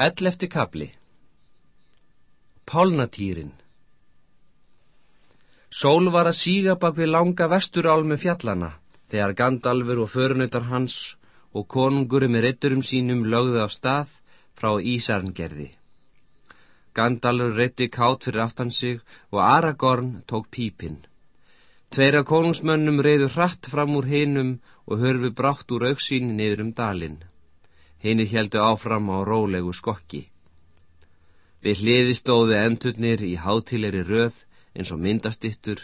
Ellefti kapli Pálnatýrin Sól var að síga bak við langa vesturálmu fjallana þegar Gandalfur og förunautar hans og konungurum með ritturum sínum lögðu af stað frá Ísarngerði. Gandalfur ritti kátt fyrir aftan sig og Aragorn tók pípinn. Tveira konungsmönnum reyðu hratt fram úr hinum og hörfu brátt úr auksín niður um dalinn. Hini heldu áfram á rólegu skokki. Við hliði stóði endurnir í hátilegri röð eins og myndastittur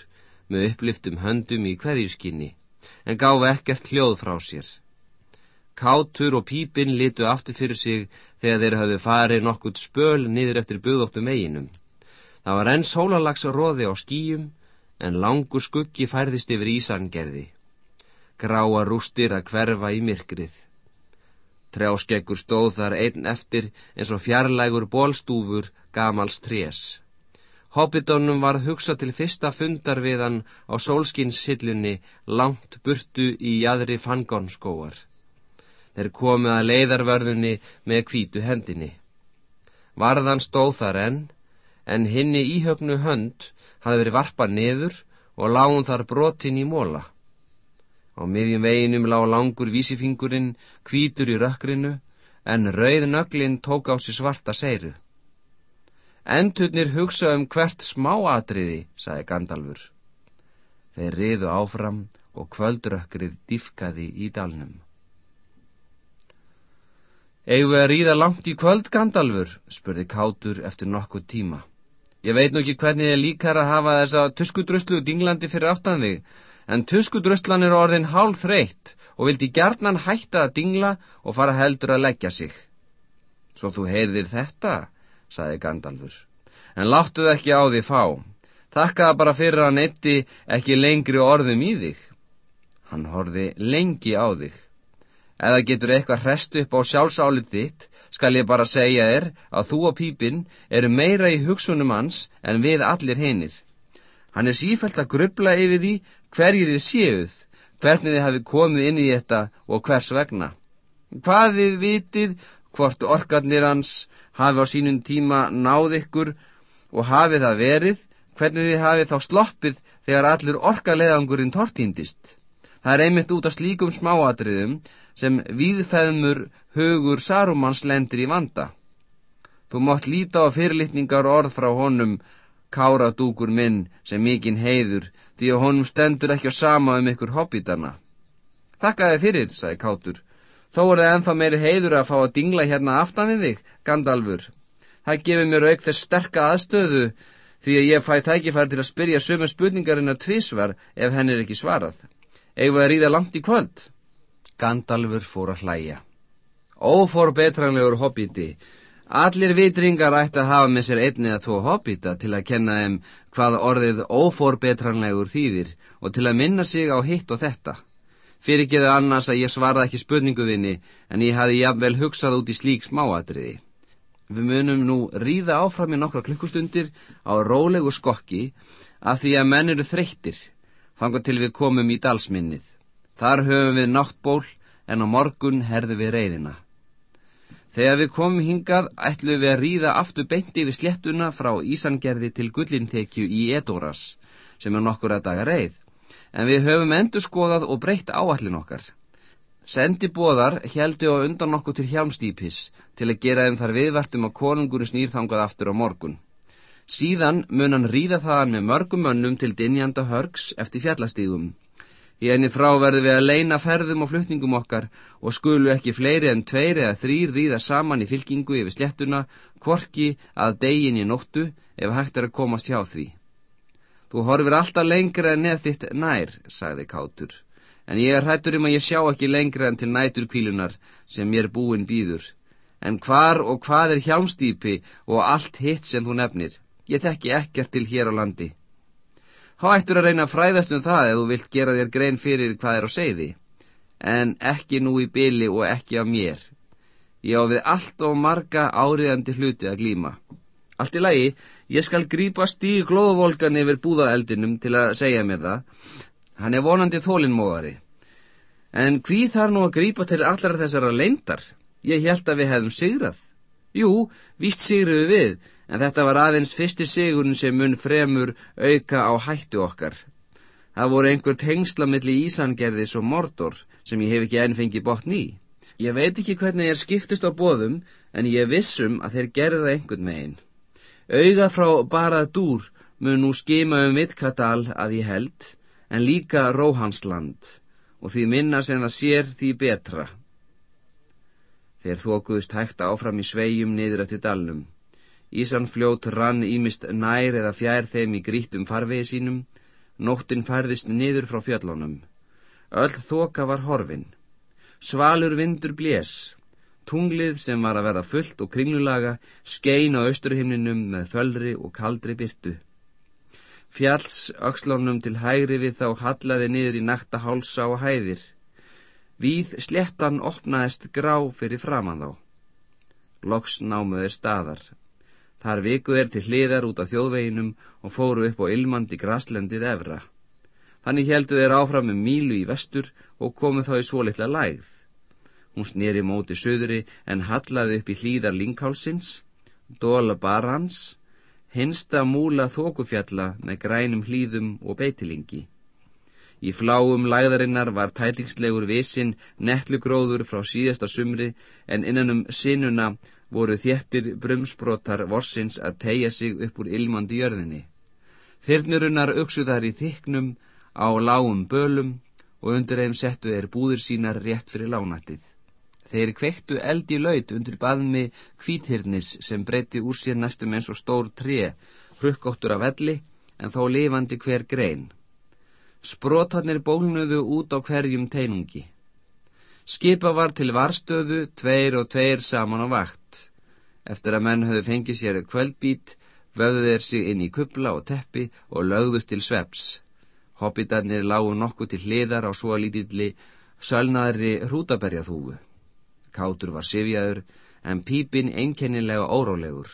með uppliftum höndum í hverjuskinni en gáfi ekkert hljóð frá sér. Kátur og pípinn litu aftur fyrir sig þegar þeir hafðu farið nokkurt spöl niður eftir buðóttum veginum. Það var enn sólalags róði á skýjum en langur skuggi færðist yfir Ísangerði. Gráa rústir að hverfa í myrkrið. Trjáskeggur stóð þar einn eftir eins og fjarlægur bólstúfur gamals trés. Hobbitónum var hugsa til fyrsta fundar við hann á sólskinssillunni langt burtu í jæðri fangonskóar. Þeir komið að leiðarvörðunni með kvítu hendinni. Varðan stóð þar enn, en hinni íhögnu hönd hafði verið varpað niður og lágun þar brotin í móla. Á miðjum veginum lág langur vísifingurinn, kvítur í rökkrinu, en rauð nöglinn tók á sér svarta seiru. Endurnir hugsa um hvert smáatriði, sagði Gandalfur. Þeir riðu áfram og kvöldrökkrið diffkaði í dalnum. Egu við að ríða langt í kvöld, Gandalfur, spurði Kátur eftir nokkuð tíma. Ég veit nú ekki hvernig þið líkar að hafa þessa tuskudruslu dinglandi fyrir aftan þig, en tuskudröstlan er orðin hálf þreytt og vildi gerðnan hætta að dingla og fara heldur að leggja sig. Svo þú heyrðir þetta, saði Gandalfur, en láttu það ekki á því fá. Þakkaða bara fyrir að netti ekki lengri orðum í þig. Hann horfi lengi á þig. Eða getur eitthvað hrestu upp á sjálfsálið þitt, skal ég bara segja þér að þú og pípinn eru meira í hugsunum hans en við allir hinnir. Hann er sífælt að grubla yfir því hverjið þið séuð, hvernig þið hafi komið inn í þetta og hvers vegna. Hvað þið vitið hvort orkarnir hans hafi á sínum tíma náð ykkur og hafi það verið, hvernig þið hafi þá sloppið þegar allur orkarleðangurinn tortýndist. Það er einmitt út af slíkum smáatriðum sem víðfæðmur hugur Sarumans lendir í vanda. Þú mátt líta á fyrirlitningar orð frá honum káradúkur minn sem mikinn heiður því að honum stendur ekki á sama um ykkur hobbítana. Þakka þið fyrir, sagði Kátur. Þó er það ennþá meiri heiður að fá að dingla hérna aftan við þig, Gandalfur. Það gefur mér auk þess sterka aðstöðu því að ég fæ tækifæri til að spyrja sömu spurningarinn að tvísvar ef henn er ekki svarað. Eða að ríða langt í kvöld. Gandalfur fór að hlæja. Ófor betranlegur hobbíti, Allir vitringar ætti að hafa með sér einni eða tvo hobbita til að kenna þeim hvað orðið óforbetranlegur þýðir og til að minna sig á hitt og þetta. Fyrir geðu annars að ég svaraði ekki spurninguðinni en ég hafi jafnvel hugsað út í slík smáadriði. Við munum nú ríða áfram í nokkra klukkustundir á rólegu skokki af því að menn eru þreyttir, fanga til við komum í dalsminnið. Þar höfum við náttból en á morgun herðu við reyðina. Þegar við komum hingað ætlum við að ríða aftur beinti við sléttuna frá Ísangerði til Gullintekju í Edoras, sem er nokkur að daga reið, en við höfum endur skoðað og breytt áallin okkar. Sendi bóðar heldi á undan nokkur til hjálmstýpis til að gera þeim þar viðvartum að konunguru snýrþangað aftur á morgun. Síðan mun hann ríða þaðan með mörgum mönnum til dinjanda hörgs eftir fjallastígum Í enni frá verðum við að leina ferðum og flutningum okkar og skulu ekki fleiri en tveir eða þrýr ríða saman í fylkingu yfir slettuna, kvorki að degin í nóttu ef hægt er að komast hjá því. Þú horfir alltaf lengra en neð þitt nær, sagði Kátur, en ég er hættur um að ég sjá ekki lengra en til nætur kvílunar sem mér búin býður. En hvar og hvað er hjálmstýpi og allt hitt sem þú nefnir? Ég þekki ekkert til hér á landi. Há ættur að reyna að fræðast um það ef þú vilt gera þér grein fyrir hvað er á segði. En ekki nú í byli og ekki á mér. Ég á við allt og marga áriðandi hluti að glýma. Allt í lagi, ég skal grípa stíg glóðvolgan yfir búðaeldinum til að segja mér það. Hann er vonandi þólinnmóðari. En hví þar nú að grípa til allar þessara leindar? Ég held að við hefðum sigrað. Jú, víst sigruðu við, en þetta var aðeins fyrsti sigurinn sem mun fremur auka á hættu okkar. Það voru einhver tengsla milli Ísangerðis og Mordor sem ég hef ekki enn fengið botn í. Ég veit ekki hvernig ég er skiptist á bóðum, en ég vissum að þeir gerða einhvern megin. Auga frá barað dúr mun nú skima um Vittkadal að ég held, en líka Róhansland, og því minna sem það sér því betra. Þeir þókuðust hægt áfram í svegjum niður eftir dalnum. Ísanfljót rann ímist nær eða fjær þeim í grítum farvegi sínum. Nóttin færðist niður frá fjöllunum. Öll þoka var horfin. Svalur vindur blés. Tunglið sem var að verða fullt og kringlulaga skein á austurhimninum með fölri og kaldri byrtu. Fjalls aukslónum til hægri við þá hallaði niður í nakta hálsa og hæðir. Víð slettan opnaðist grá fyrir framann þá. Loks námuður staðar. Þar vikuð er til hliðar út af þjóðveginum og fóru upp á ilmandi graslendið evra. Þannig heldu þeir áfram með mílu í vestur og komu þá í svo litla lægð. Hún snýri móti söðuri en hallaði upp í hlýðar linkhálsins, dóla barans, hinsta múla þókufjalla með grænum hlýðum og beitilingi. Í fláum læðarinnar var tætingslegur visin netlugróður frá síðasta sumri en innanum sinuna voru þéttir brumsbrotar vorsins að tegja sig upp úr ilmandi jörðinni. Þyrnurunar uksuðar í þyknum á lágum bölum og undir þeim settu þeir búðir sínar rétt fyrir lánættið. Þeir kvektu eldi laut undir baðmi kvíthyrnis sem breyti úr sér næstum eins og stór tre, hrukkóttur af elli en þó lifandi hver grein. Sprotarnir bólnuðu út á hverjum teinungi. Skipa var til varstöðu, tveir og tveir saman á vakt. Eftir að menn höfðu fengið sér kvöldbít, vöðu þeir sig inn í kubla og teppi og lögðust til sveps. Hobbitarnir lágu nokkuð til hliðar á svo lítilli sölnaðri hrútaberjaþúfu. Kátur var sifjaður, en pípin einkennilega órólegur.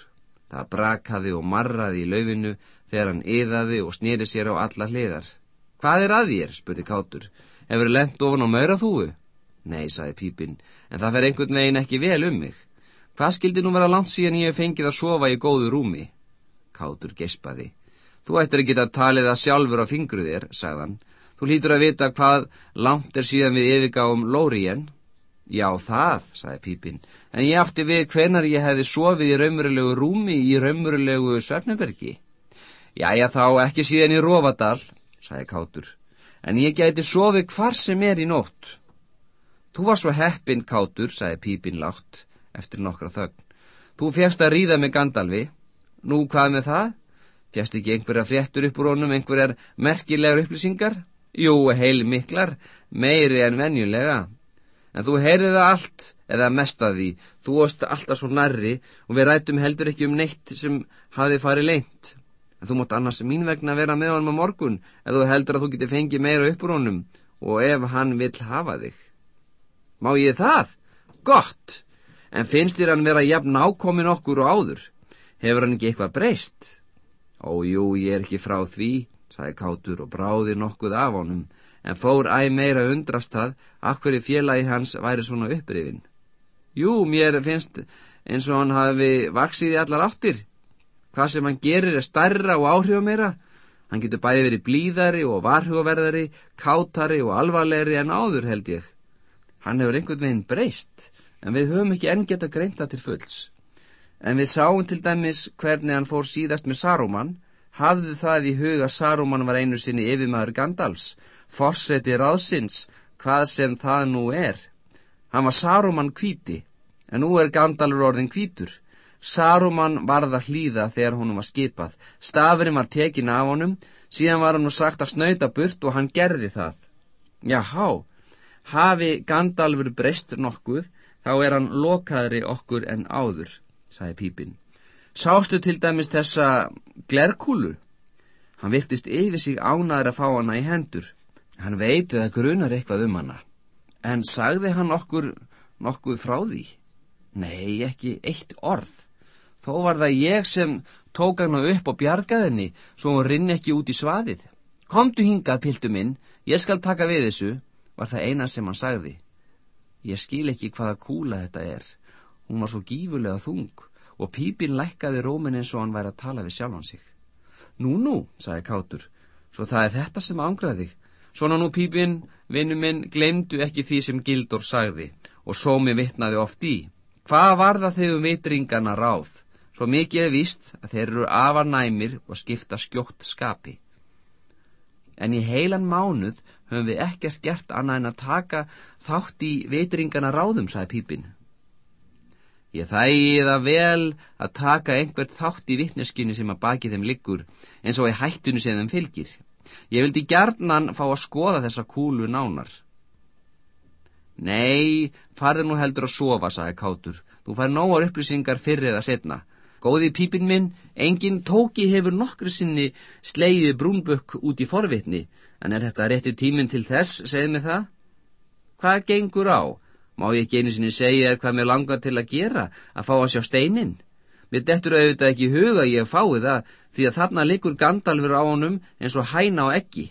Það brakaði og marraði í laufinu þegar hann yðaði og snýri sér á alla hliðar. Hvað er að þér? spurði Kátur. Hefur lent ofan á maura þúu? Nei, saði Pípinn, en það fer einhvern veginn ekki vel um mig. Hvað skildi nú vera langt síðan ég hef fengið að sofa í góðu rúmi? Kátur gespaði. Þú ættir ekki að talið það sjálfur á fingru þér, sagðan. Þú hlýtur að vita hvað langt er síðan við yfirgáum Lórien. Já, það, sagði Pípinn, en ég átti við hvenar ég hefði sofið í raumurulegu rúmi í raumurulegu Svefnebergi. Jæja, þá ekki síðan í Rófadal, sagði Kátur, en ég gæti sofi hvar sem er í nótt. Þú var svo heppin, Kátur, sagði Pípin látt, eftir nokkra þögn. Þú fjast að ríða með Gandalfi. Nú, hvað með það? Fjast ekki einhverja fréttur upp úr honum, einhverjar merkilegar upplýsingar? Jú, heil miklar, meiri en venjulega. En þú heyrið það allt, eða mest að því. Þú ost alltaf svo nærri og við rætum heldur ekki um neitt sem hafi farið leint en þú mótt annars mín vegna vera með honum á morgun ef þú heldur að þú geti fengið meira uppur honum og ef hann vill hafa þig. Má ég það? Gott! En finnst þér hann vera jafn nákomin okkur og áður? Hefur hann ekki eitthvað breyst? Ójú, ég er ekki frá því, sagði Kátur og bráði nokkuð af honum, en fór æg meira undrast það, akkur í félagi hans væri svona upprifin. Jú, mér finnst eins og hann hafi vaksið í allar áttir, Hvað sem hann gerir er starra og áhrifameira. Hann getur bæði verið blíðari og varhugaverðari, kátari og alvarlegri en áður held ég. Hann hefur einhvern veginn breyst, en við höfum ekki enn geta greinta til fulls. En við sáum til dæmis hvernig hann fór síðast með Saruman, hafðu það í huga Saruman var einu sinni yfirmaður Gandalfs, forseti ráðsins, hvað sem það nú er. Hann var Saruman kvíti, en nú er Gandalfur orðin kvítur. Saruman varða hlýða þegar honum var skipað. Stafurinn var tekin af honum, síðan var hann nú sagt að snauta burt og hann gerði það. Jáhá, hafi Gandalfur breyst nokkuð, þá er hann lokaðri okkur en áður, sagði Pípinn. Sástu til dæmis þessa glerkúlu? Hann virtist yfir sig ánaður að fá hana í hendur. Hann veit að grunar eitthvað um hana. En sagði hann okkur nokkuð frá því? Nei, ekki eitt orð. Þó var það ég sem tók hana upp og bjargaði henni svo hún rinni ekki út í svaðið. Komdu hingað, piltu minn, ég skal taka við þessu, var það eina sem hann sagði. Ég skil ekki hvaða kúla þetta er. Hún var svo gífurlega þung og pípin lækkaði rómin eins og hann væri að tala við sjálfan sig. Nú, nú, sagði Kátur, svo það er þetta sem ángraði. Svona nú pípin, vinnu minn, glemdu ekki því sem Gildur sagði og sómi vittnaði oft í. Hvað var það þegar um vitringana ráð? Svo mikið er víst að þeir eru afar næmir og skipta skjótt skapi. En í heilan mánuð höfum við ekkert gert annað en að taka þátt í vitringana ráðum, sagði Pípin. Ég þægi það vel að taka einhvert þátt í vittneskinni sem að baki þeim liggur, eins og í hættunu sem þeim fylgir. Ég vildi gjarnan fá að skoða þessa kúlu nánar. Nei, farði nú heldur að sofa, sagði Kátur. Þú fær nógar upplýsingar fyrir eða setna. Góði pípin minn, engin tóki hefur nokkru sinni sleiði brúnbökk út í forvitni, en er þetta réttir tíminn til þess, segð mig það? Hvað gengur á? Má ég ekki einu sinni segja hvað mér langar til að gera, að fá að sjá steinin? Mér dettur auðvitað ekki huga ég að fái það, því að þarna likur gandalfur á honum eins og hæna á ekki.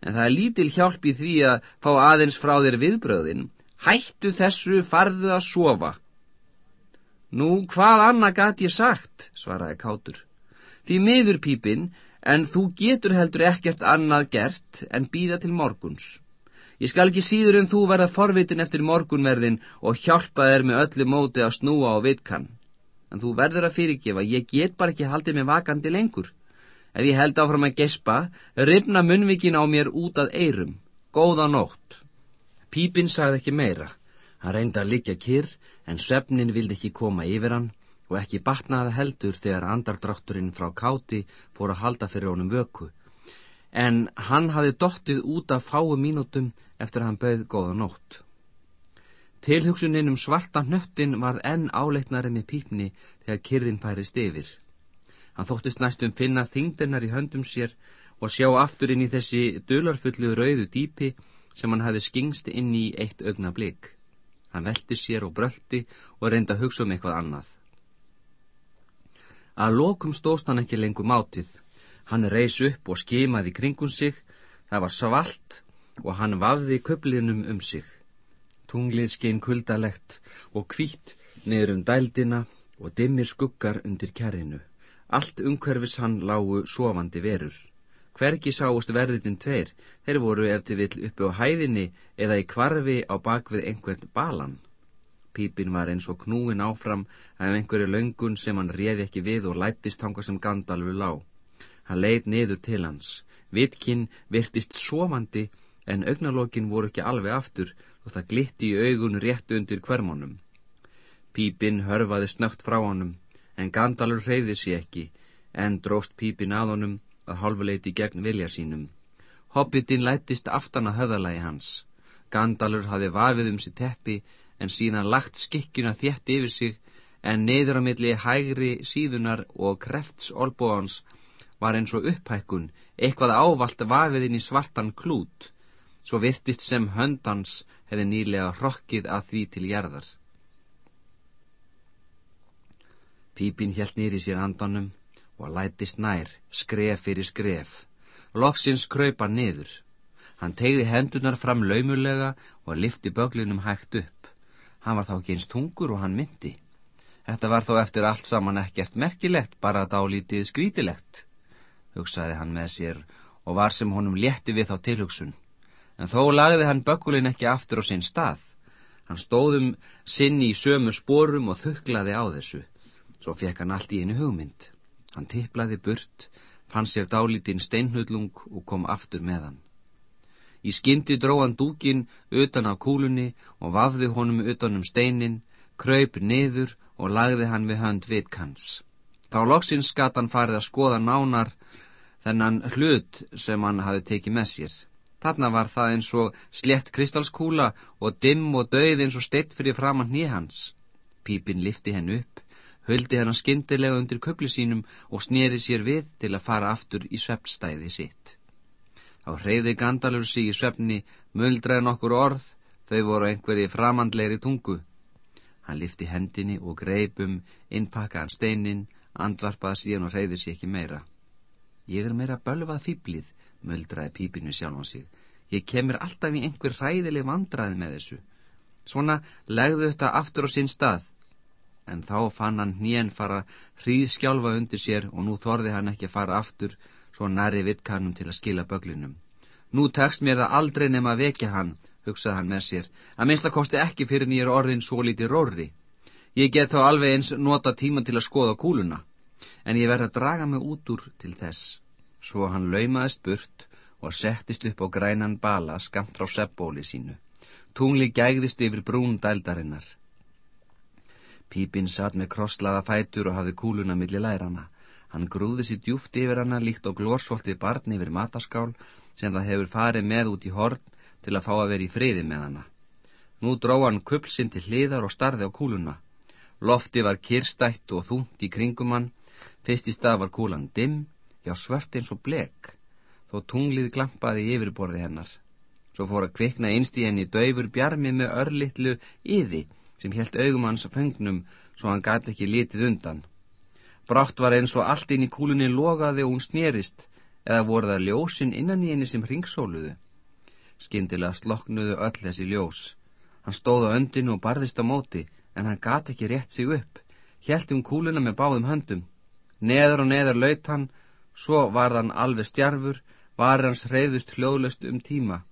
En það er lítil hjálp í því að fá aðeins frá þér viðbröðin. Hættu þessu farðu að sofa. Nú, hvað annað gat ég sagt, svaraði Kátur. Því miður pípinn, en þú getur heldur ekkert annað gert en býða til morguns. Ég skal ekki síður en þú verða forvitin eftir morgunverðin og hjálpa þér með öllu móti að snúa á vitkan. En þú verður að fyrirgefa, ég get bara ekki haldið mig vakandi lengur. Ef ég held áfram að gespa, ripna munvikin á mér út að eirum. Góða nótt. Pípinn sagði ekki meira. Hann reyndi að liggja kyrr en svefnin vildi ekki koma yfir hann og ekki batnaði heldur þegar andardrátturinn frá káti fór að halda fyrir honum vöku. En hann hafi dottið út af fáu mínútum eftir að hann bauð góða nótt. Tilhugsuninn um svarta hnöttin var enn áleitnari með pípni þegar kyrðin pærist yfir. Hann þóttist næstum finna þingdennar í höndum sér og sjá aftur inn í þessi dularfullu rauðu dýpi sem hann hafi skingst inn í eitt augna blik. Hann velti sér og bröldi og reyndi að hugsa um eitthvað annað. Að lokum stóst hann ekki lengur mátið. Hann reys upp og skimaði kringum sig. Það var svalt og hann vafði köplinum um sig. Tunglið skein kuldalegt og kvítt niður um dældina og dimmir skuggar undir kerrinu. Allt umhverfis hann lágu sofandi verur. Hvergi sáust verðitinn tveir, þeir voru eftir vill uppi á hæðinni eða í kvarfi á bakvið einhvern balan. Pípin var eins og knúin áfram af einhverju löngun sem hann réði ekki við og lættist hanga sem Gandalfur lá. Hann leid niður til hans. Vitkinn virtist sofandi en augnalókin voru ekki alveg aftur og það glitti í augun rétt undir hvermónum. Pípin hörfaði snögt frá honum en Gandalfur hreyði sér ekki en dróst Pípin að honum að hálfuleiti gegn vilja sínum. Hobbitin lættist aftan að höðalagi hans. Gandalur hafi vafið um sér teppi en síðan lagt skikkjuna þétt yfir sig en niður á milli hægri síðunar og krefts olbóans var eins og upphækkun, eitthvað ávalt vafið inn í svartan klút, svo virtist sem höndans hefði nýlega hrokkið að því til gerðar. Pípin hjælt nýri sér andanum og lætist nær, skref fyrir skref. Loksins kraupa niður. Hann tegði hendunar fram laumulega og lifti böglinum hægt upp. Hann var þá ekki eins tungur og hann myndi. Þetta var þó eftir allt saman ekkert merkilegt, bara dálítið skrítilegt, hugsaði hann með sér og var sem honum létti við þá tilhugsun. En þó lagði hann bögulin ekki aftur á sinn stað. Hann stóðum sinn í sömu sporum og þuklaði á þessu. Svo fekk hann allt í einu hugmynd. Hann tipplaði burt, fann sér dálítinn steinhullung og kom aftur með hann. Í skyndi dróðan dúkin utan á kúlunni og vafði honum utan um steinin, kröyp niður og lagði hann við hönd vitkans. Þá loksins skatt hann farið að skoða nánar þennan hlut sem hann hafi tekið með sér. Þarna var það eins og slett kristalskúla og dimm og döið eins og steitt fyrir framann nýhans. Pípin lifti henn upp höldi hann skindilega undir köpli sínum og sneri sér við til að fara aftur í sveppstæði sitt. Þá hreyði Gandalfur sig í sveppni, muldraði nokkur orð, þau voru einhverji framandlegri tungu. Hann lifti hendinni og greipum, innpakkaðan steinin, andvarpaði síðan og hreyði sér ekki meira. Ég er meira bölvað fýblið, muldraði pípinu sjálf á sig. Ég kemur alltaf í einhver ræðileg vandraði með þessu. Svona legðu þetta aftur á sinn stað en þá fann hann hnén fara hríðskjálfa undir sér og nú þorði hann ekki að fara aftur svo næri vittkarnum til að skila böglinum. Nú tekst mér það aldrei nema að vekja hann, hugsaði hann með sér, að minnst að kosti ekki fyrir nýjur orðin svo lítið róri. Ég get þá alveg eins nota tíma til að skoða kúluna, en ég verði að draga mig út úr til þess. Svo hann laumaðist burt og settist upp á grænan bala skamt frá seppbóli sínu. Tungli gægðist yfir brún dældarinnar. Pípinn satt með krosslaða fætur og hafði kúluna millir lærana. Hann grúði sér djúft yfir hana líkt og glórsvoltið barn yfir mataskál sem það hefur farið með út í horn til að fá að vera í friði með hana. Nú dró hann kuplsinn til hliðar og starði á kúluna. Lofti var kirstætt og þúnt í kringum hann. Fyrst í stað var kúlan dimm, já svört eins og blek, þó tunglið glampaði í yfirborði hennar. Svo fór að kvikna einst í henni döfur bjarmi með örlittlu yði sem helt augum hans fengnum svo hann gæti ekki litið undan. Brátt var eins og allt inn í kúlunni logaði og hún snerist eða voru það ljósin innan í henni sem ringsóluðu. Skindilega sloknuðu öll þessi ljós. Hann stóð á öndinu og barðist á móti en hann gæti ekki rétt sig upp. Hjælt um kúluna með báðum höndum. Neðar og neðar laut hann, svo var hann alveg stjarfur, var hans hreyðust hljóðlöst um tíma.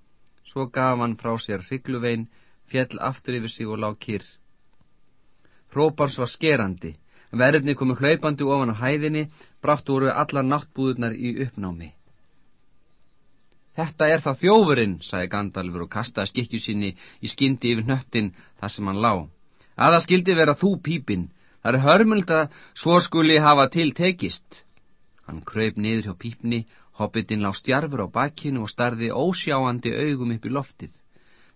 Svo gaf hann frá sér hryggluvein, fjell aftur yfir sig og lág kyrr. Hrópars var skerandi. Verðinni komu hlaupandi ofan á hæðinni, brátt voru allar náttbúðunar í uppnámi. Þetta er það þjófurinn, sagði Gandalfur og kastaði skikju sinni í skyndi yfir nöttin þar sem hann lá. Aða skildi vera þú pípinn. Það er hörmuld að svo skuli hafa til tekist. Hann kröyp niður hjá pípni Hobbitinn lá stjarfur á bakkinu og starði ósjáandi augum upp í loftið.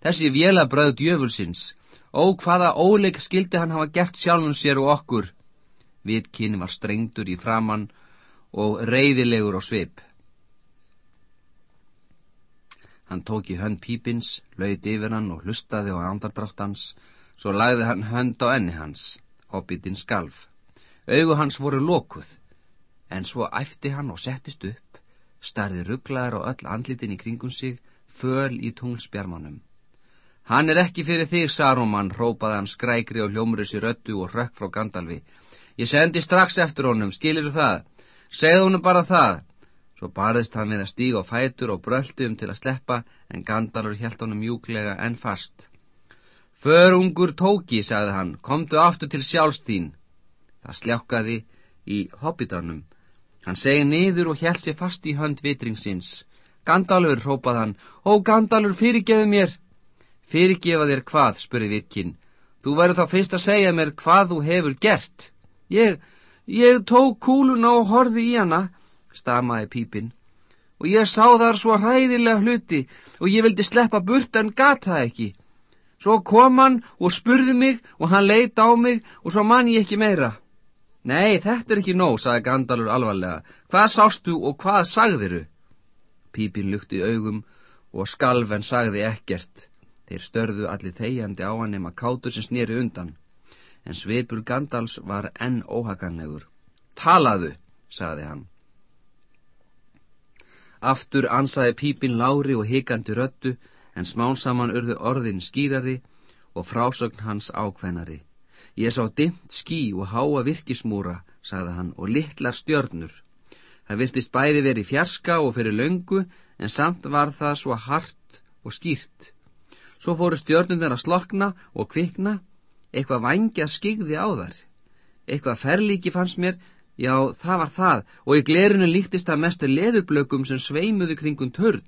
Þessi vélabröð djöfulsins, ó hvaða óleik skildi hann hafa gert sjálfum sér og okkur. Vitkinn var strengtur í framann og reyðilegur á svip. Hann tók í hönd pípins, lauðt yfir hann og hlustaði á andardrátt hans, svo lagði hann hönd á enni hans. Hobbitinn skalf. Augu hans voru lokuð, en svo æfti hann og settist upp starði rugglaður og öll andlitin í kringum sig, föl í tunglspjarmanum. Hann er ekki fyrir þig, Saruman, rópaði hann skrækri og hljómurið sér öttu og rökk frá Gandalfi. Ég sendi strax eftir honum, skilir þú það? Segð honum bara það. Svo barðist hann við að stíga á fætur og bröldi um til að sleppa, en Gandalfur held honum mjúklega en fast. Förungur tóki, sagði hann, komdu aftur til sjálfstín. Það sljákkaði í hobbitarnum Hann segi niður og held sér fast í hönd vitringsins. Gandalfur, hrópað hann, ó Gandalfur, fyrirgeðu mér. Fyrirgefa þér hvað, spurði Virkinn. Þú verður þá fyrst að segja mér hvað þú hefur gert. Ég, ég tók kúluna og horfi í hana, stamaði pípinn. Og ég sá þar svo hræðilega hluti og ég vildi sleppa burt en gata ekki. Svo kom hann og spurði mig og hann leita á mig og svo man ég ekki meira. Nei, þetta er ekki nóg, sagði Gandalfur alvarlega. Hvað sástu og hvað sagðiru? Pípin lukti augum og skalven sagði ekkert. Þeir störðu allir þegjandi á hann nema kátur sem snýri undan. En svipur Gandals var enn óhaganlegur. Talaðu, sagði hann. Aftur ansaði Pípin lári og hikandi röttu, en smánsaman urðu orðin skýrari og frásögn hans ákveðnari. Ég sá dimt skí og háa virkismúra, sagði hann, og litlar stjörnur. Það viltist bæði verið fjarska og fyrir löngu, en samt var það svo hart og skýrt. Svo fóru stjörnundar að slokna og kvikna, eitthvað vangja skigði á þar. Eitthvað ferlíki fannst mér, já, það var það, og í glerinu líktist það mestu leðublökum sem sveimuðu kringum törn.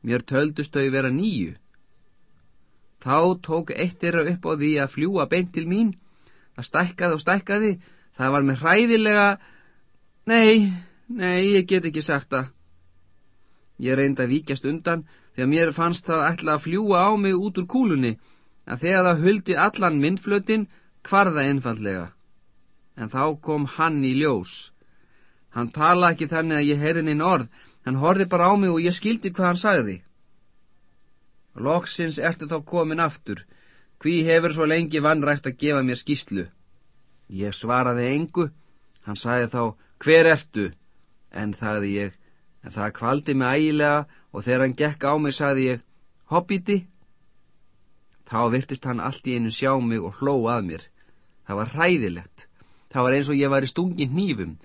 Mér töldust þau vera nýju. Þá tók eitt þeirra upp á því að fljúa beint til mín. Það stækkaði og stækkaði. Það var með hræðilega... Nei, nei, ég get ekki sagt það. Ég reyndi að víkjast undan þegar mér fannst það ætla að fljúa á mig út úr kúlunni að þegar það huldi allan myndflötin kvarða einfallega. En þá kom hann í ljós. Hann tala ekki þannig að ég heyrin inn orð. Hann horfi bara á mig og ég skildi hvað hann sagði. Loksins ertu þá komin aftur. Hví hefur svo lengi vannrægt að gefa mér skýslu? Ég svaraði engu. Hann sagði þá, hver ertu? En þagði ég, en það kvaldi mig ægilega og þegar hann gekk á mig sagði ég, hobbiti? Þá virtist hann allt í einu sjá mig og hló að mér. Það var hræðilegt. Það var eins og ég var í stungin hnífum.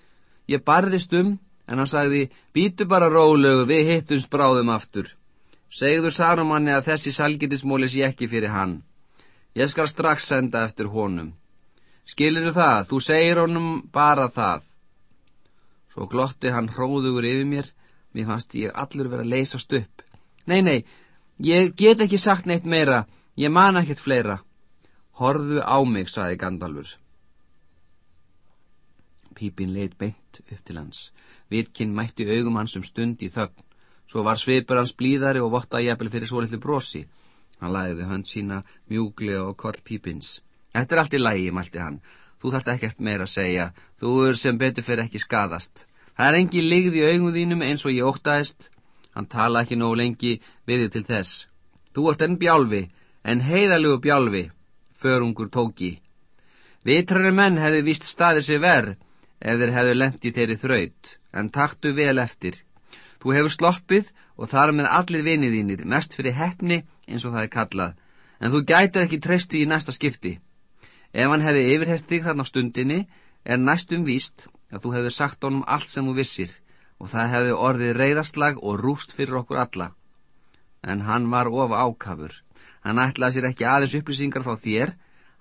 Ég barðist um, en hann sagði, býtu bara rólegu, við hittumst bráðum aftur. Segðu Sarumanni að þessi salgitismóli sé ekki fyrir hann. Ég skal strax senda eftir honum. Skilir það, þú segir honum bara það. Svo glotti hann hróðugur yfir mér, mér fannst ég allur vera að leysast upp. Nei, nei, ég get ekki sagt neitt meira, ég man ekkert fleira. Horðu á mig, saði Gandalfur. Pípin leitt beint upp til hans. Vitkinn mætti augum hans um stund í þögn. Svo var svipur hans blíðari og vottaði jæfnvel fyrir svo litlu brosi. Hann læði hönd sína mjúglega og koll Pípins. Þetta er allt í lægi, mælti hann. Þú þarft ekkert meira að segja. Þú er sem betur fyrir ekki skadast. Það er engi ligð í augum þínum eins og ég óttaðist. Hann tala ekki nógu lengi við þig til þess. Þú ert enn bjálfi, en heiðalegu bjálfi, förungur tóki. Vitrari menn hefði vist staðið sér verð ef þeir hefðu lendið þeirri þraut, en taktu vel eftir. Þú hefur sloppið og þar með allir vinið þínir, mest fyrir hefni eins og það er kallað, en þú gætir ekki treystu í næsta skipti. Ef hann hefði yfirhert þig þarna stundinni, er næstum víst að þú hefði sagt honum allt sem þú vissir, og það hefði orðið reyðastlag og rúst fyrir okkur alla. En hann var of ákafur. Hann ætlaði sér ekki aðeins upplýsingar frá þér,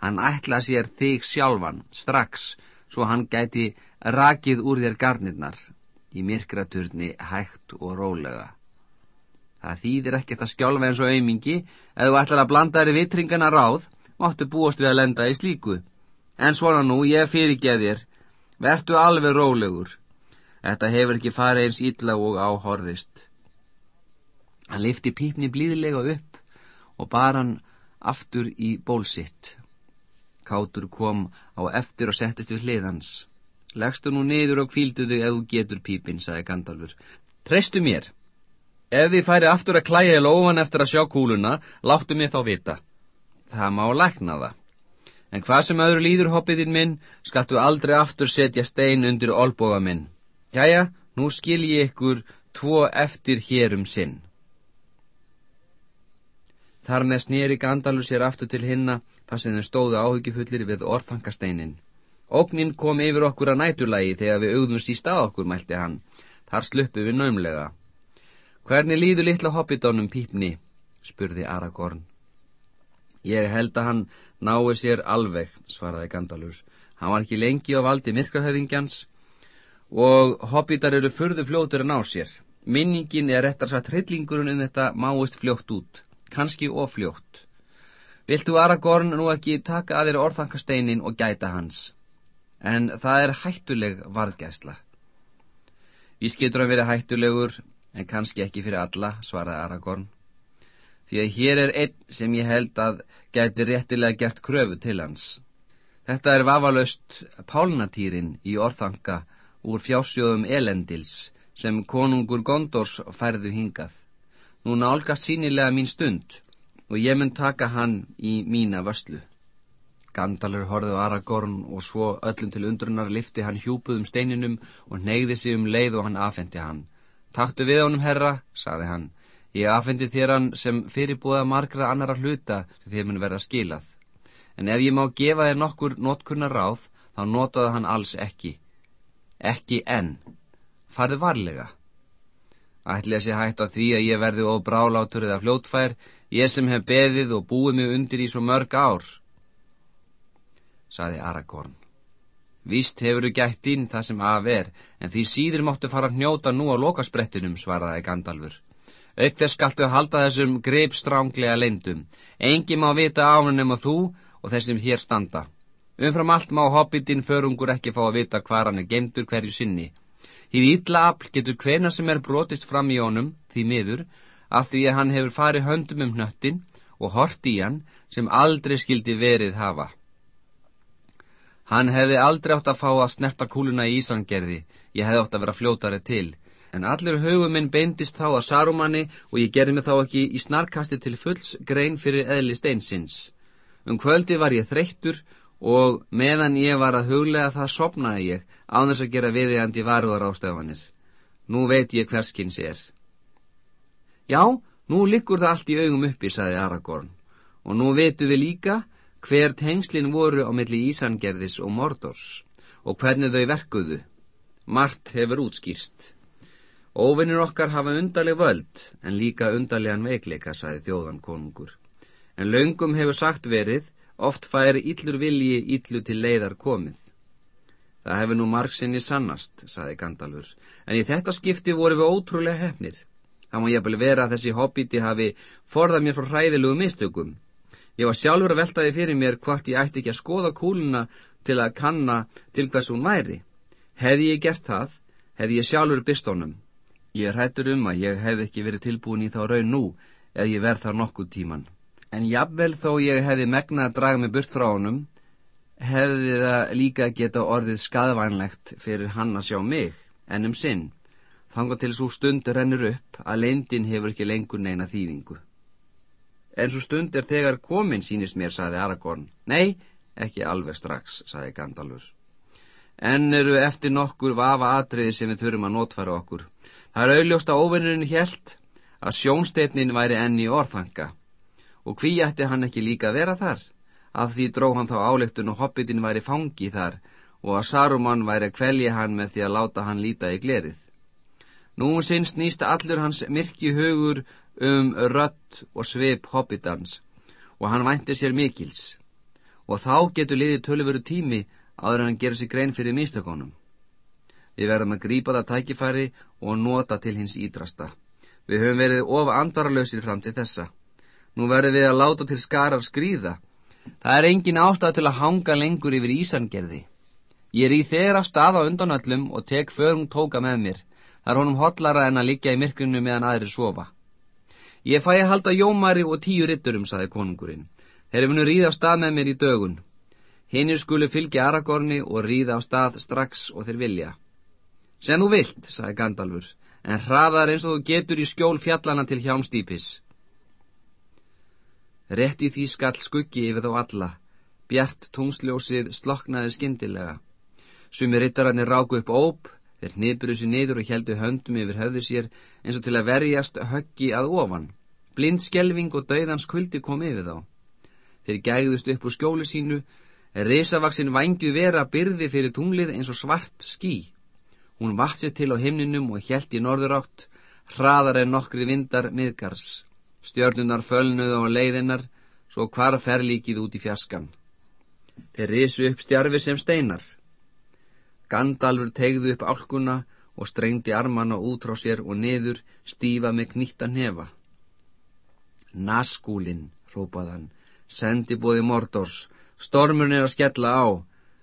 hann ætlaði sér þig sjálfan, strax, svo hann gæti rakið úr þér garnirnar í myrkraturni hægt og rólega. Það þýðir ekkert að skjálfa eins og aumingi, ef þú ætlar að blanda þér í vitringana ráð, máttu búast við að lenda í slíku. En svona nú, ég fyrirgeð þér, vertu alveg rólegur. Þetta hefur ekki farið eins illa og áhorðist. Hann lifti pípni blíðilega upp og bar hann aftur í bólsitt. Kátur kom á eftir og settist við hliðans. Legstu nú niður og kvíldu þig ef þú getur pípinn, sagði Gandalfur. Treystu mér. Ef þið færi aftur að klæja lófan eftir að sjá kúluna, láttu mér þá vita. Það má lækna það. En hvað sem öðru líður hoppiðinn minn, skattu aldrei aftur setja stein undir olboga minn. Jæja, nú skil ég ykkur tvo eftir hér um sinn. Þar með snýri Gandalfur sér aftur til hinna þar sem þeir stóðu áhugifullir við orðfangasteinin. Ógnin kom yfir okkur að næturlægi þegar við augðumst í stað okkur, mælti hann. Þar sluppu við naumlega. Hvernig líðu litla hobbidónum pípni? spurði Aragorn. Ég held að hann nái sér alveg, svaraði Gandalfur. Hann var ekki lengi á valdi myrkrahöðingjans og hobbitar eru fyrðu fljótur að ná sér. Minningin er réttar satt hryllingurinn en þetta máist fljótt út, kannski ofljótt. Viltu Aragorn nú ekki taka að þér orðankasteinin og gæta hans? En það er hættuleg varðgæsla. Vís getur að vera hættulegur, en kannski ekki fyrir alla, svaraði Aragorn. Því að hér er einn sem ég held að gæti réttilega gert kröfu til hans. Þetta er vafalöst pálnatýrin í orðanka úr fjásjóðum elendils sem konungur Gondors færðu hingað. Nú nálgast sínilega mín stund og ég mun taka hann í mína vöslu. Gandalur horfið á Aragorn og svo öllum til undrunar lifti hann hjúpuðum steininum og neyði sig um leið og hann afhendi hann. Taktu við honum, herra, saði hann. Ég afhendi þér hann sem fyrirbúða margra annara hluta sem þið mun verða skilað. En ef ég má gefa þér nokkur notkurnar ráð, þá notaði hann alls ekki. Ekki enn. Farðu varlega. Ætli að sé hægt á því að ég verði of brálátur eða fljótfær, ég sem hef beðið og búið mig undir í svo mörg ár, saði Aragorn. Víst hefur þú gætt inn það sem af er, en því síður máttu fara að hnjóta nú á lokasprettinum, svaraði Gandalfur. Ögt þess skaltu halda þessum greip stránglega leindum. Engi má vita ánum og þú og þessum hér standa. Umfram allt má hobbitinn förungur ekki fá að vita hvar hann er gemdur hverju sinni. Hýð ítla afl getur hvena sem er brotist fram í honum, því miður, af því að hann hefur farið höndum um hnöttin og hort í hann sem aldrei skildi verið hafa. Hann hefði aldrei átt að fá að snerta kúluna í Ísangerði, ég hefði átt að vera fljótari til, en allir hugum minn beindist þá að Sarumanni og ég gerði mig þá ekki í snarkasti til fulls grein fyrir eðli steinsins. Um kvöldi var ég þreyttur og meðan ég var að huglega það sopnaði ég á þess að gera viðiðandi varuðar ástöfanir. Nú veit ég hverskins er. Já, nú liggur það allt í augum uppi, saði Aragorn, og nú veitu við líka hver tengslin voru á milli Ísangerðis og Mordors og hvernig þau verkuðu. Mart hefur útskýrst. Óvinnir okkar hafa undarleg völd en líka undarlegan veikleika, saði þjóðan konungur. En laungum hefur sagt verið, oft færi íllur vilji íllu til leiðar komið. Það hefur nú margsinni sannast, saði Gandalfur, en í þetta skipti voru við ótrúlega hefnir. Það má jæfnvel vera að þessi hobbiti hafi forðað mér frá hræðilegu mistökum. Ég var sjálfur að veltaði fyrir mér hvort ég ætti ekki að skoða kúluna til að kanna til hvers hún væri. Hefði ég gert það, hefði ég sjálfur bystónum. Ég hættur um að ég hefði ekki verið tilbúin í þá raun nú ef ég verð þar nokkuð tíman. En jafnvel þó ég hefði megnað að draga mig burt frá honum, hefði það líka geta orðið skadvænlegt fyrir hann að sjá mig, en um sinn, þanga til svo stund rennur upp að leindin hefur ekki lengur neina þýðingu. En svo stund er þegar komin, sínist mér, saði Aragorn. Nei, ekki alveg strax, saði Gandalfur. En eru eftir nokkur vafa atriði sem við þurfum að notfæra okkur. Það er auðljóst að óvinnurinn helt að sjónsteitnin væri enni orðhanga. Og hví ætti hann ekki líka að vera þar? Af því dró hann þá álegtun og hobbitin væri fangi þar og að Saruman væri að kvelja hann með því að láta hann líta í glerið. Nú sinn snýst allur hans myrki hugur um rött og sveip hobbitans og hann vænti sér mikils og þá getur liðið tölufuru tími áður en hann gerur sér grein fyrir místökonum. Við verðum að grípa það tækifæri og nota til hins ídrasta. Við höfum verið of andvaralösir fram til þessa. Nú verðum við að láta til skarar skrýða Það er engin ástæð til að hanga lengur yfir Ísangerði. Ég er í þeirra stað á undanöllum og tek förung tóka með mér. Það er honum hotlara en að liggja í myrkunnu meðan aðri sofa. Ég fæ að halda jómari og tíu ritturum, saði konungurinn. Þeir eru ríða á stað með mér í dögun. Hinnir skulu fylgja Aragorni og ríða á stað strax og þeir vilja. Sen þú vilt, saði Gandalfur, en hraðar eins og þú getur í skjól fjallana til hjámstýpis. Rétt í því skall skuggi yfir þá alla. Bjart tungsljósið sloknaði skindilega. Sumi rittararnir ráku upp óp, þeir nýbruðu sér niður og heldu höndum yfir höfðu sér eins og til að verjast höggi að ofan. Blind skelving og dauðans kuldi kom yfir þá. Þeir gægðust upp úr skjólu sínu, risavaksinn vangju vera byrði fyrir tunglið eins og svart skí. Hún sér til á himninum og helt í norðurátt, hraðar en nokkri vindar miðgars. Stjörnunar fölnuð á leiðinnar, svo hvar fer líkið út í fjaskan. Þeir risu upp stjarfi sem steinar. Gandalfur tegðu upp álkuna og strengdi armana út frá sér og niður stífa með knýtta nefa. Naskúlin, rópaðan, sendi bóði Mordors, stormurn er að skella á.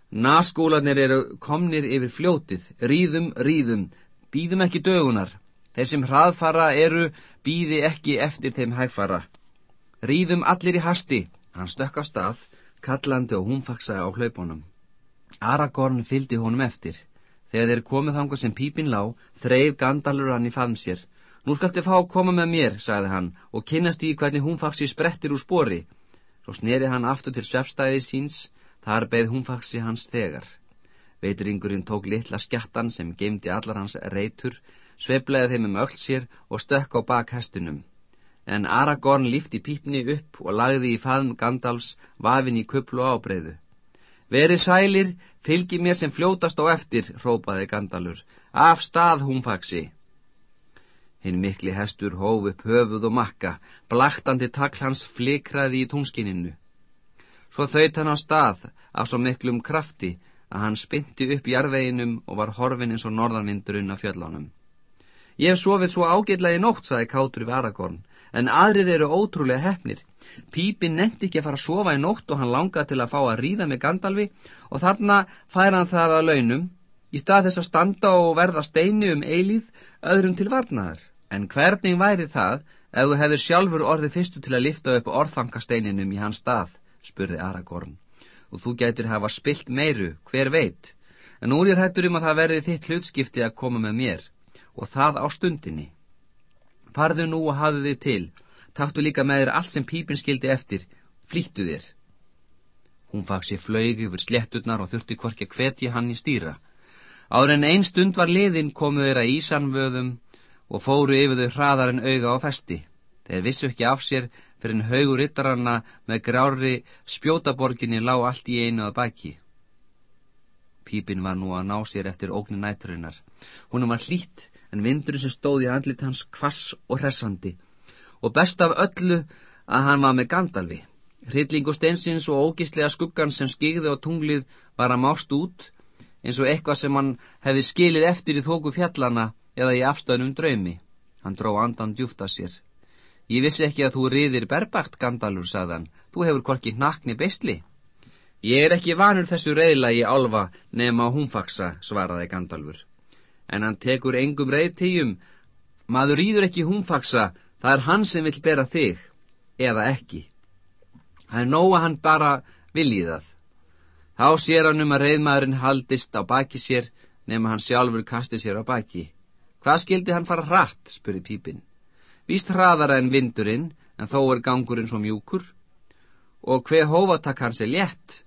Naskúlanir eru komnir yfir fljótið, ríðum, ríðum, býðum ekki dögunar. Þeir sem hraðfara eru býði ekki eftir þeim hægfara. Ríðum allir í hasti, hann stökk á stað, kallandi og húnfaksaði á hlaupunum. Aragorn fyldi honum eftir. Þegar þeir komið þanga sem pípin lá, þreif Gandalur hann í faðm sér. Nú skalti fá að koma með mér, sagði hann, og kynast í hvernig húnfaksi sprettir úr spori. Svo sneri hann aftur til svefstæði síns, þar beð húnfaksi hans þegar. Veituringurinn tók litla skjattan sem geimdi allar hans reytur, sveiflaði þeim um öll sér og stökk á bak hestunum. En Aragorn lífti pípni upp og lagði í faðm Gandalfs vafin í kuplu ábreyðu. Verið sælir, fylgi mér sem fljótast á eftir, rópaði Gandalfur. Af stað, húnfaksi! Hinn mikli hestur hóf upp höfuð og makka, blaktandi takl hans flikraði í tungskininu. Svo þaut hann á stað af svo miklum krafti að hann spinti upp jarðveginum og var horfin eins og norðanvindurinn af fjöllánum. Ég hef sofið svo ágætlega í nótt, saði Kátur við Aragorn, en aðrir eru ótrúlega hefnir. Pípin nefndi ekki að fara að sofa í nótt og hann langaði til að fá að ríða með Gandalfi og þarna fær hann það að launum, í stað þess að standa og verða steini um eilíð öðrum til varnaðar. En hvernig væri það ef þú hefur sjálfur orðið fyrstu til að lifta upp orðfangasteininum í hans stað, spurði Aragorn, og þú gætir hafa spilt meiru, hver veit, en nú er ég hættur um að það verði þitt hlutskipti að koma með mér og það á stundinni. Farðu nú og hafðu þið til, taktu líka með þér allt sem pípin skildi eftir, flýttu þér. Hún faksi flög yfir sletturnar og þurfti hvorki að hvetja hann í stýra. Áður en ein stund var liðin komu þeirra ísanvöðum og fóru yfir þau hraðar en auga á festi. Þeir vissu ekki af sér fyrir en haugur yttaranna með grári spjótaborginni lág allt í einu að baki. Pípin var nú að ná sér eftir ógni næturinnar. Hún var hlýtt en vindurinn sem stóð í andlit hans kvass og hressandi og best af öllu að hann var með gandalvi. Hryllingu steinsins og ógíslega skuggan sem skigði á tunglið var að mást út eins og eitthvað sem hann hefði skilið eftir í þóku fjallana eða í afstöðnum draumi. Hann dró andan djúft að sér. Ég vissi ekki að þú riðir berbakt, Gandalfur, sagðan. Þú hefur korki nakni bestli. Ég er ekki vanur þessu reyðla í álfa nema húnfaksa, svaraði Gandalfur. En hann tekur engum reyðtígjum. Maður rýður ekki húnfaksa, það er hann sem vill bera þig, eða ekki. Það er nóga hann bara viljið það. Þá sér hann um að reyðmaðurinn haldist á baki sér nema hann sjálfur kasti sér á baki. Hvað skildi hann fara hratt, spurði pípinn. Víst hraðara en vindurinn, en þó er gangurinn svo mjúkur. Og hver hófatak hans er létt.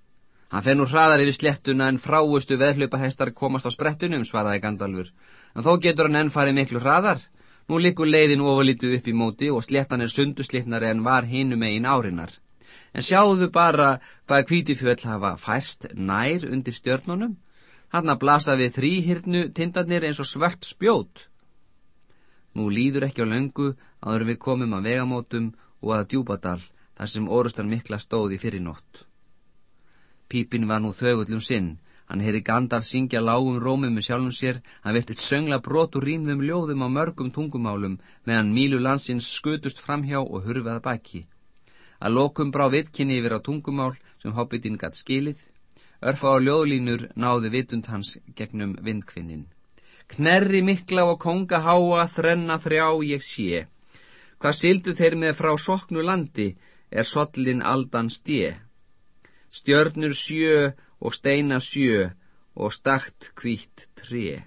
Hann fer nú hraðar yfir slettuna en fráustu veðhlaupahestar komast á sprettunum, svaraði Gandalfur. En þó getur hann enn farið miklu hraðar. Nú likur leiðin ofalítið upp í móti og slettan er sunduslitnari en var hinum eigin árinar. En sjáðu bara hvað kvítifjöld hafa færst nær undir stjörnunum. Hann að blasa við þrýhyrnu tindarnir eins og svart spjót. Nú líður ekki á löngu áður við komum að vegamótum og að djúbadal þar sem orustan mikla stóði fyrir nótt. Pípin var nú þögullum sinn. Hann heyri Gandalf syngja lágum rómum með sjálfum sér, hann verðt eitt söngla brot og rýmðum ljóðum á mörgum tungumálum meðan mílu landsins skutust framhjá og hurfaða baki. Að lokum brá viðkynni yfir á tungumál sem hobbitinn gatt skilið Örfa á ljóðlínur náði vitund hans gegnum vindkvinnin. Knerri mikla og konga háa þrenna þrjá ég sé. Hvað sildu þeir með frá soknu landi er sollin aldan stje. Stjörnur sjö og steina sjö og stakt kvítt tre.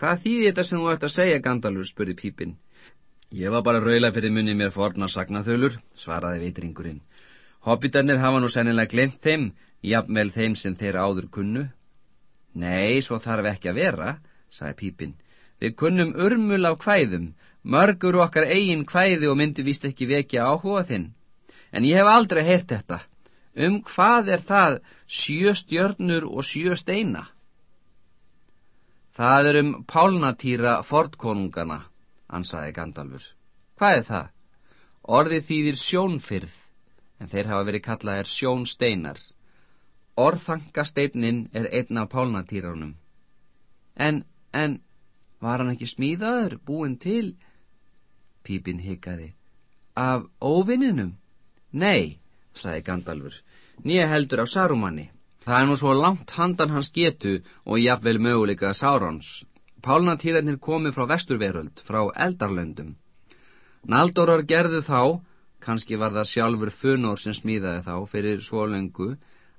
Hvað þýði þetta sem þú ert að segja, Gandalfur, spurði pípinn. Ég var bara raula fyrir munni mér forna sagnaþölur, svaraði veitringurinn. Hobbitarnir hafa nú sennilega glemt þeim, jafnvel þeim sem þeir áður kunnu. Nei, svo þarf ekki að vera, sagði Pípinn. Við kunnum urmul af kvæðum, mörgur okkar eigin kvæði og myndi vist ekki vekja áhuga þinn. En ég hef aldrei heyrt þetta. Um hvað er það sjö stjörnur og sjö steina? Það er um pálnatýra fordkonungana, ansaði Gandalfur. Hvað er það? Orðið þýðir sjónfyrð, en þeir hafa verið kallaðir sjónsteinar. Orðankasteinnin er einn af pálnatýránum. En, en, var hann ekki smíðaður, búin til? Pípin hikaði. Af óvinninum? Nei, sagði Gandalfur, nýja heldur af Sarumanni. Það er nú svo langt handan hans getu og jafnvel möguleika Sárons. Pálnatýrarnir komið frá vesturveröld, frá eldarlöndum. Naldorar gerðu þá, kannski var það sjálfur Funor sem smíðaði þá fyrir svo löngu,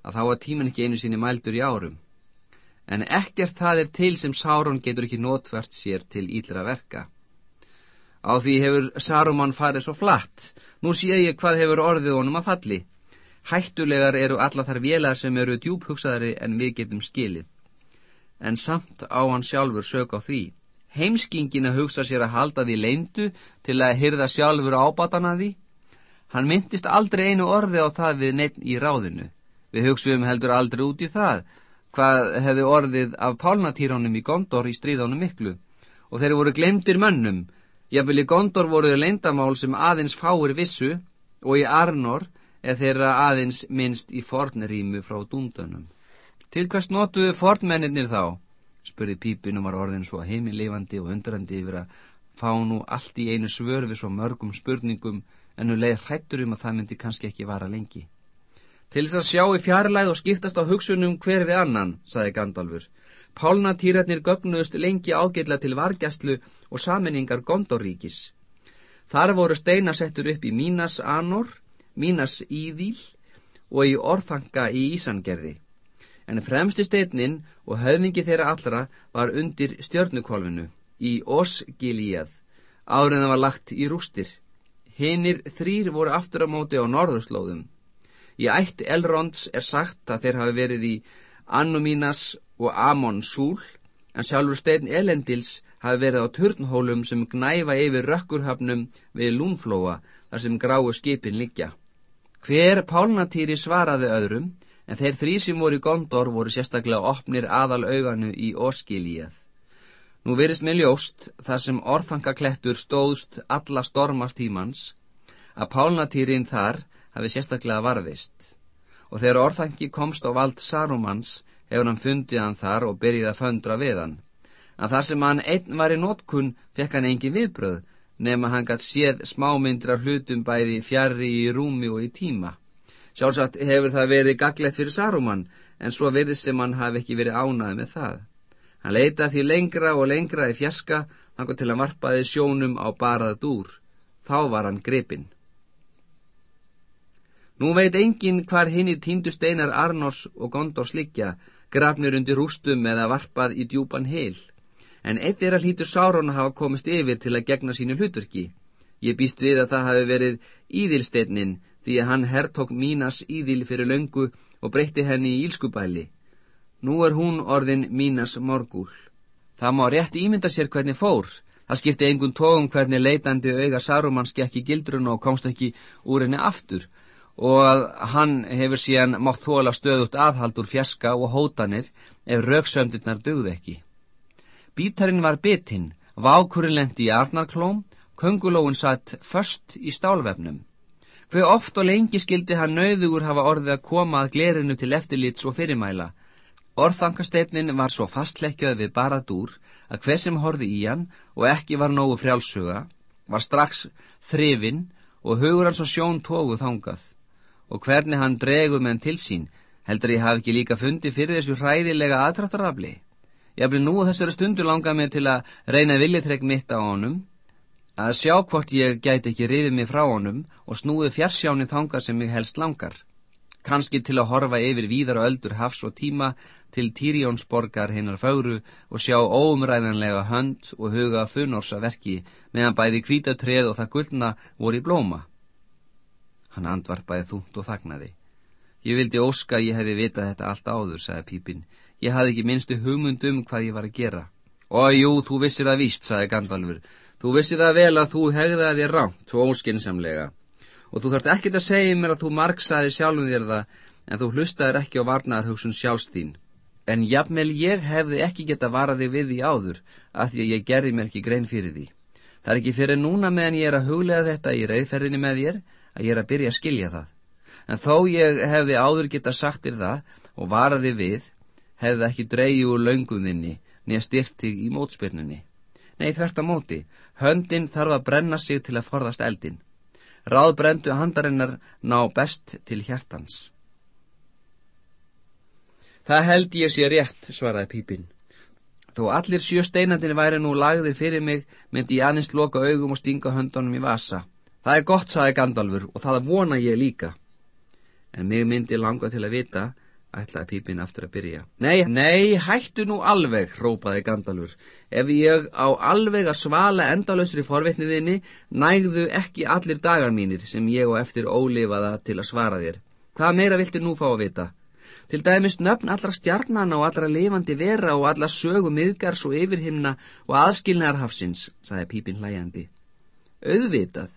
að þá var tíman ekki einu sinni mældur í árum. En ekkert það er til sem Sáron getur ekki notvært sér til ílra verka. Á því hefur Saruman farið svo flatt. Nú sé ég hvað hefur orðið honum að falli. Hættulegar eru alla þar vélar sem eru djúphugsaðari en við getum skilið. En samt á hann sjálfur sök á því. Heimskingin að hugsa sér að halda því leindu til að hyrða sjálfur ábatana því. Hann myndist aldrei einu orði á það við neitt í ráðinu. Við hugsuðum heldur aldrei út í það hvað hefði orðið af pálnatýrónum í Gondor í stríðánum miklu og þeir voru glemdir mönnum. Jafnvel í Gondor voruður leindamál sem aðeins fáir vissu og í Arnor er þeirra aðeins minnst í fornerímu frá dúndönum. Til hvers notuðu fornmennir þá? spurði pípinum var orðin svo heimilifandi og undrandi yfir að fá nú allt í einu svör við svo mörgum spurningum en nú leið hrættur um að það myndi kannski ekki vara lengi. Til þess að sjá í fjarlæð og skiptast á hugsunum hver við annan, saði Gandalfur. Pálnatýrarnir gögnuðust lengi ágætla til vargjastlu og saminningar Gondoríkis. Þar voru steinasettur upp í Mínas Anor, Mínas Íðíl og í Orþanka í Ísangerði. En fremsti steinin og höfningi þeirra allra var undir stjörnukólfinu, í Osgilíað, árið það var lagt í rústir. Hinnir þrýr voru aftur á móti á norðurslóðum. Í ætt Elronds er sagt að þeir hafi verið í Annumínas og Amon Súl en sjálfur stein Elendils hafi verið á turnhólum sem gnæfa yfir rökkurhafnum við Lúnflóa þar sem gráu skipin liggja. Hver pálnatýri svaraði öðrum, en þeir þrý sem voru í Gondor voru sérstaklega opnir aðal auganu í Óskilíið. Nú verist með ljóst, þar sem orðfangaklettur stóðst alla stormartímans, að pálnatýrin þar hafi sérstaklega varðist. Og þegar orðfangi komst á vald Sarumans, hefur hann fundið hann þar og byrjið að föndra við hann. Að þar sem hann einn var í nótkunn fekk hann engin viðbröð, nema hann gætt séð smámyndra hlutum bæði fjarrri í rúmi og í tíma. Sjálfsagt hefur það verið gaglegt fyrir Saruman, en svo verið sem hann hafi ekki verið ánað með það. Hann leitaði því lengra og lengra í hann kom til að varpaði sjónum á barað dúr. Þá var hann grepinn. Nú veit engin hvar hinn í tíndu steinar Arnós og Gondors liggja, grafnir undir rústum eða varpað í djúpan heil. En eitt er að hlítur Sáron hafa komist yfir til að gegna sínu hlutverki. Ég býst við að það hafi verið íðilsteinnin því að hann herrtók Mínas íðil fyrir löngu og breytti henni í ílskubæli. Nú er hún orðin Mínas morgúl. Það má rétt ímynda sér hvernig fór. Það skipti engun tóum hvernig leitandi auga Saruman skekki gildrun og komst ekki úr henni aftur og að hann hefur síðan mátt þóla stöðut aðhald úr fjerska og hótanir ef rauksöndurnar dögðu ekki. Bítarinn var bitinn, vákurinn lendi í arnarklóm, köngulóun satt först í stálvefnum. Hver oft og lengi skildi hann nauðugur hafa orðið að koma að glerinu til eftirlits og fyrirmæla. Orðankasteytnin var svo fastlekkjað við baradúr að hver sem horfi í hann og ekki var nógu frjálsuga, var strax þrifinn og hugur hans og sjón tóguð þangað og hvernig hann dregu menn til sín, heldur ég hafi ekki líka fundið fyrir þessu hræðilega aðtráttarafli. Ég hafði nú þessari stundu langað mig til að reyna viljetrekk mitt á honum, að sjá hvort ég gæti ekki rifið mig frá honum og snúið fjarsjáni þangað sem mig helst langar. Kanski til að horfa yfir víðar og öldur hafs og tíma til Týrjónsborgar hinnar fögru og sjá óumræðanlega hönd og huga funnorsa verki meðan bæði kvítatreð og það gullna voru í blóma. Hann andvarpaði þúnt og þagnaði. Ég vildi óska að ég hefði vitað þetta allt áður, sagði Pípin. Ég hafði ekki minnstu hugmund um hvað ég var að gera. Ó, jú, þú vissir það víst, sagði Gandalfur. Þú vissir það vel að þú hegðaði þér rámt og óskinsamlega. Og þú þart ekkert að segja mér að þú margsaði sjálfum þér það, en þú hlustaðir ekki á varnaðarhugsun sjálfstín. En jafnvel ég hefði ekki geta varaði við því áður, að því að ég gerði mér ekki grein fyrir því. Það er ekki fyrir núna meðan ég er að huglega þetta í reyðferðinni með þér, að ég er að byrja að skilja það. En þó ég hefði áður geta sagtir það og varaði við, hefði ekki dreyju úr launguðinni nýja styrti í mótspyrnunni. Nei, þvert að móti, höndin þarf að brenna sig til að forðast eldin. Ráðbrendu handarinnar ná best til hjartans. Það held ég sé rétt, svaraði Pípinn. Þó allir sjö steinandin væri nú lagðir fyrir mig, myndi ég aðeins loka augum og stinga höndunum í vasa. Það er gott, saði Gandalfur, og það vona ég líka. En mig myndi langa til að vita, ætlaði pípinn aftur að byrja. Nei, nei, hættu nú alveg, rópaði Gandalfur. Ef ég á alveg að svala endalösri forvitniðinni, nægðu ekki allir dagar mínir sem ég og eftir ólifaða til að svara þér. Hvað meira vilti nú fá að vita? Til dæmis nöfn allra stjarnana og allra lifandi vera og alla sögu miðgars og yfirhimna og aðskilnarhafsins, saði pípinn hlæjandi. Auðvitað,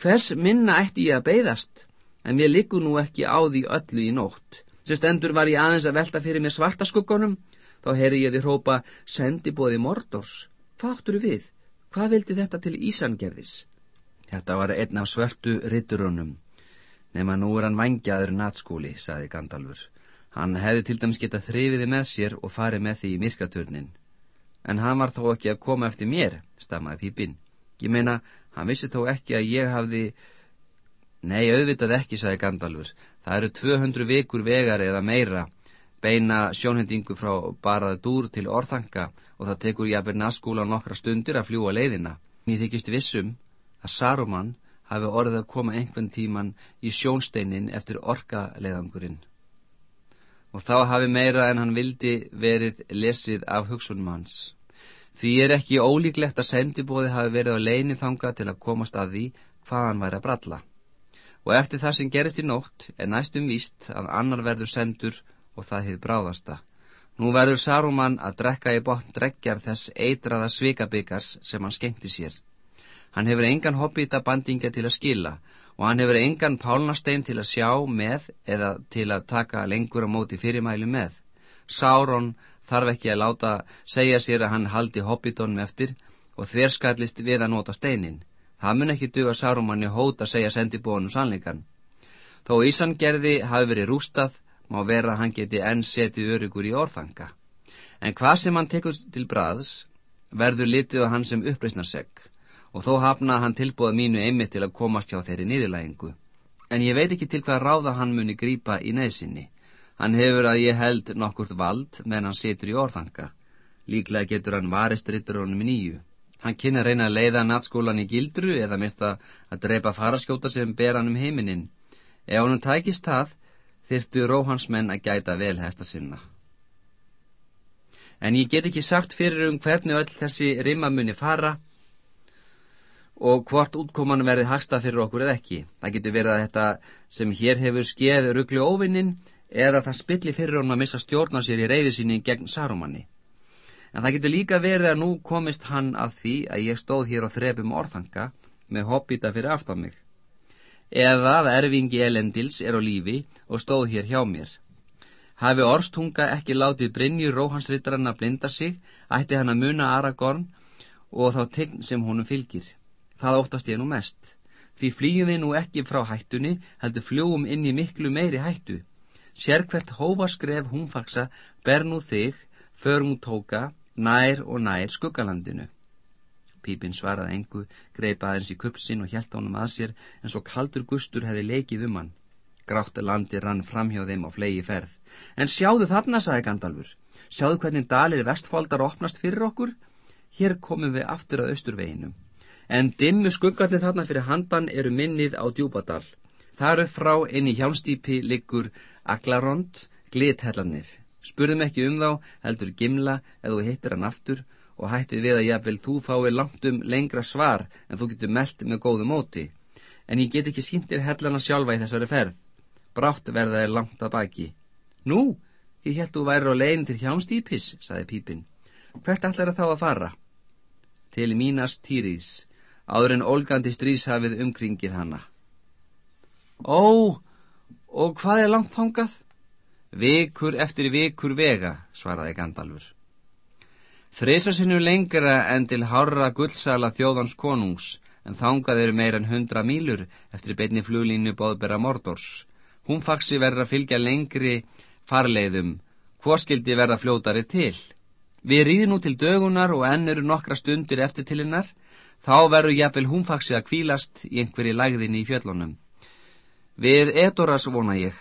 Hvers minna ætti ég að beigðast, en mér liggur nú ekki á því öllu í nótt. Sem stendur var ég aðeins að velta fyrir mér svartaskuggunum, þá heyri ég því hrópa sendibóði Mordors. Hvað áttur við? Hvað vildi þetta til Ísangerðis? Þetta var einn af svörtu ritturunum. Nefn að nú er hann vangjaður natskúli, saði Gandalfur. Hann hefði til dæmis getað þrifiði með sér og farið með því í myrkraturnin. En hann var þó ekki að koma eftir mér, stamaði Pípinn. Ég meina, hann vissi þó ekki að ég hafði... Nei, auðvitað ekki, sagði Gandalfur. Það eru 200 vikur vegar eða meira, beina sjónhendingu frá barað dúr til orðanga og það tekur jafnveg naskúla nokkra stundir að fljúa leiðina. Ég þykist vissum að Saruman hafi orðið að koma einhvern tíman í sjónsteinin eftir orkaleiðangurinn. Og þá hafi meira en hann vildi verið lesið af hugsunum hans. Því er ekki ólíklegt að sendibóði hafi verið á leini þanga til að komast að því hvað hann væri að bralla. Og eftir það sem gerist í nótt er næstum víst að annar verður sendur og það hefur bráðasta. Nú verður Saruman að drekka í botn dreggjar þess eitraða svikabikars sem hann skemmti sér. Hann hefur engan hobbita bandingja til að skila og hann hefur engan pálnastein til að sjá með eða til að taka lengur á móti fyrirmælu með. Sáron þarf ekki að láta segja sér að hann haldi hobbitónum eftir og þverskallist við að nota steinin. Það mun ekki duga Sarumanni hóta segja sendibónum sannleikan. Þó Ísangerði hafi verið rústað má vera að hann geti enn setið örugur í orðanga. En hvað sem hann tekur til braðs verður litið á hann sem uppreysnarsegg og þó hafna hann tilbúða mínu einmitt til að komast hjá þeirri niðurlægingu. En ég veit ekki til hvað ráða hann muni grípa í neðsynni. Hann hefur að ég held nokkurt vald meðan hann situr í orðanga. Líklega getur hann varist ritturónum í nýju. Hann kynna reyna að leiða natskólan í gildru eða mista að dreipa faraskjóta sem ber hann um heiminin. Ef hann tækist það, þyrtu róhansmenn að gæta vel hesta sinna. En ég get ekki sagt fyrir um hvernig öll þessi rimma muni fara og hvort útkoman verði hagsta fyrir okkur eða ekki. Það getur verið að þetta sem hér hefur skeið ruggli óvinnin eða það spilli fyrir honum að missa stjórna sér í reyði síni gegn Sarumanni. En það getur líka verið að nú komist hann að því að ég stóð hér á þrepum orðanga með hobbita fyrir aftan mig eða að erfingi elendils er á lífi og stóð hér hjá mér. Hafi Orstunga ekki látið Brynju Róhansrittarann að blinda sig, ætti hann að muna Aragorn og þá tegn sem honum fylgir. Það óttast ég nú mest. Því flýjum við nú ekki frá hættunni, heldur fljúum inn í miklu meiri hættu. Sérkvert hófaskref húnfaksa ber nú þig, för nú tóka, nær og nær skuggalandinu. Pípinn svaraði engu, greip aðeins í kupsin og hjælt honum að sér en svo kaldur gustur hefði leikið um hann. Grátt landi rann fram hjá þeim á flegi ferð. En sjáðu þarna, sagði Gandalfur. Sjáðu hvernig dalir vestfóldar opnast fyrir okkur. Hér komum við aftur að austurveginum. En dimmu skuggarnir þarna fyrir handan eru minnið á djúbadal. Þar upp frá inn í hjálmstýpi liggur Aglarond, glithellanir. Spurðum ekki um þá, heldur gimla eða þú hittir hann aftur og hættið við að jáfnvel þú fái langt um lengra svar en þú getur meldt með góðu móti. En ég get ekki síndir hellana sjálfa í þessari ferð. Brátt verða þér langt að baki. Nú, ég held þú væri á legin til hjámstýpis, saði Pípin. Hvert það þá að fara? Til mínas týrís, áður en olgandi stríshafið umkringir hanna. Ó, og hvað er langt þangað? Vikur eftir vikur vega, svaraði Gandalfur. Þreysasinu lengra en til hárra gullsala þjóðans konungs, en þangað eru meir en hundra mílur eftir beinni fluglínu bóðbera Mordors. Hún faksi verða að fylgja lengri farleiðum, hvorskildi verða fljótari til. Við rýðum nú til dögunar og enn eru nokkra stundir eftir til hennar, þá verður jafnvel hún faksi að kvílast í einhverju lægðinni í fjöllunum. Við edoras vona ég,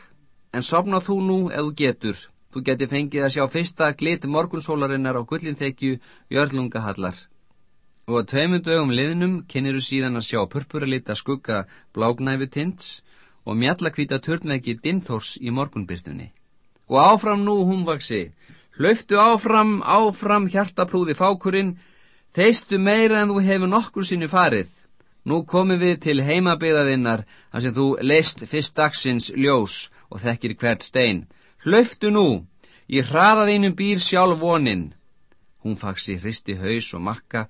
en sopna þú nú ef þú getur, Þú geti fengið að sjá fyrsta glit morgunsólarinnar á gullinþekju Jörlungahallar. Og að tveimund dögum liðnum kynniru síðan að sjá purpuralita skugga blágnæfi tinds og mjallakvita törnveggi dinþórs í morgunbyrtunni. Og áfram nú humvaksi, hlöftu áfram, áfram hjartaprúði fákurinn, þeistu meira en þú hefur nokkur sinni farið. Nú komum við til heimabiðaðinnar, þar sem þú leist fyrst dagsins ljós og þekkir hvert stein. Hlauftu nú, ég hraðað einum býr sjálf voninn. Hún faksi hristi haus og makka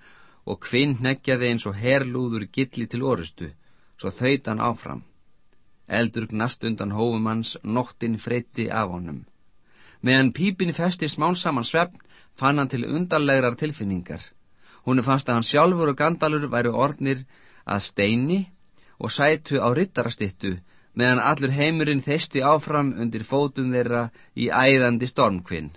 og kvinn neggjaði eins og herlúður gilli til orustu, svo þauðt hann áfram. Eldur gnast undan hófumanns, nóttin freytti af honum. Meðan pípin festi smán saman svefn, fann hann til undarlegrar tilfinningar. Hún fannst að hann sjálfur og gandalur væru ornir að steini og sætu á rittarastittu meðan allur heimurinn þeisti áfram undir fótum þeirra í æðandi stormkvinn.